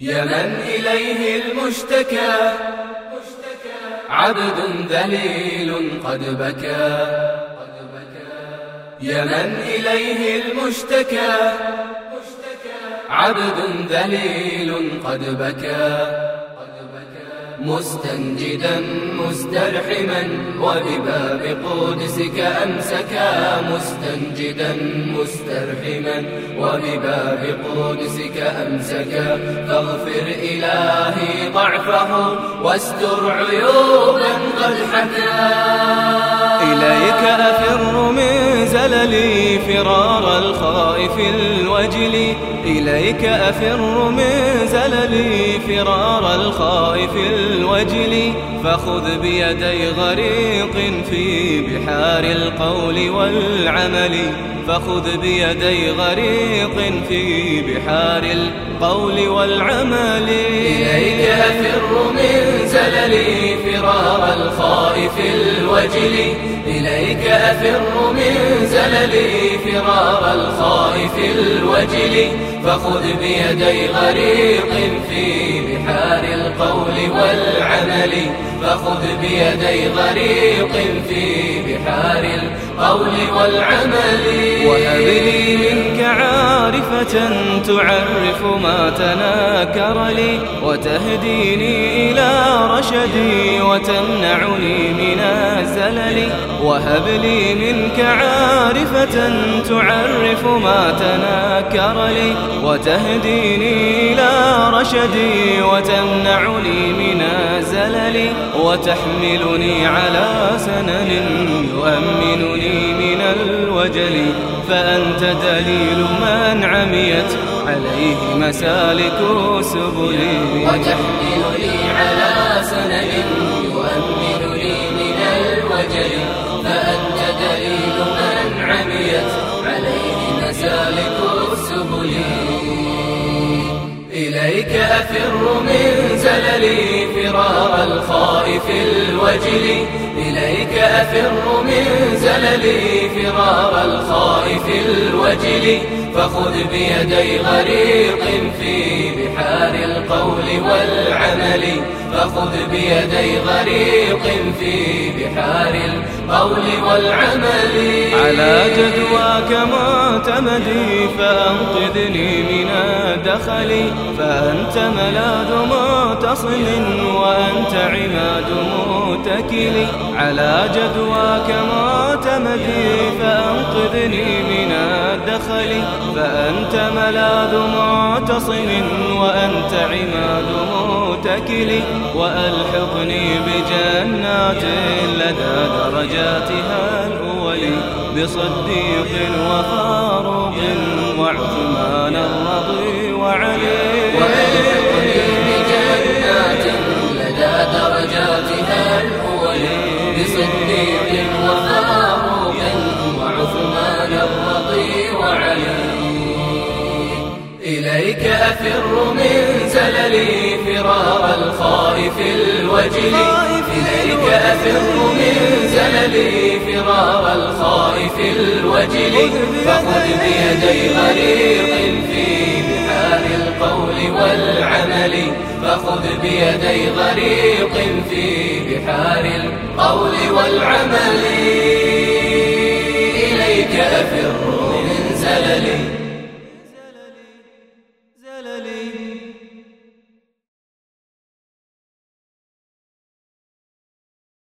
يا من إليه المشتكى؟ عبد ذليل قد بكى. يا من إليه المشتكى؟ عبد ذليل قد بكى. مستنجدا مسترحما وبباب قدسك أمسكا مستنجدا مسترحما وبباب قدسك أمسكا فاغفر إلهي ضعفه واستر عيوبا قد حكى. إليك أفر من زللي فرار الخائف الوجل إليك أفر من زللي فرار الخائف الوجل فخذ بيدي غريق في بحار القول والعمل. فخذ بيدي غريق في بحار القول والعمل. إليك أفر من زللي فرار الخائف الوجل. إليك أفر من زللي فرار الخائف الوجل. فخذ بيدي غريق في والعمل فخذ بيدي غريق في بحار القول والعمل. وهب لي منك عارفة تعرف ما تناكر لي وتهديني إلى رشدي وتمنعني من الزلل. وهب لي منك عارفة تعرف ما تناكر لي وتهديني إلى رشدي وتمنعني من الزلل وتحملني على سنن يؤمنني من الوجل فأنت دليل من عميت عليه مسالك سبلي وتحملني مسالك سبلي إليك أفر من زللي فرار الخائف الوجل. إليك أفر من زللي فرار الخائف الوجل فخذ بيدي غريق في بحار القول والعمل. فخذ بيدي غريق في بحار القول والعمل. على جدواك معتمدي فأنقذني من الدخل. فأنت ملاذ معتصم وأنت عماد متكل على جدواك معتمدي فأنقذني من الدخل. فأنت ملاذ معتصم وأنت عماد متكل. وألحقني بجنات لدى درجاتها الأول. بصديق وفاروق وعثمان الرضي وعلي. إليك أفر من زللي فرار الخائف الوجل. إليك أفر من زللي فرار الخائف الوجل. فخذ بيدي غريق في بحار القول والعمل. فخذ بيدي غريق في بحار القول والعمل. إليك أفر من زللي